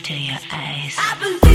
to your eyes.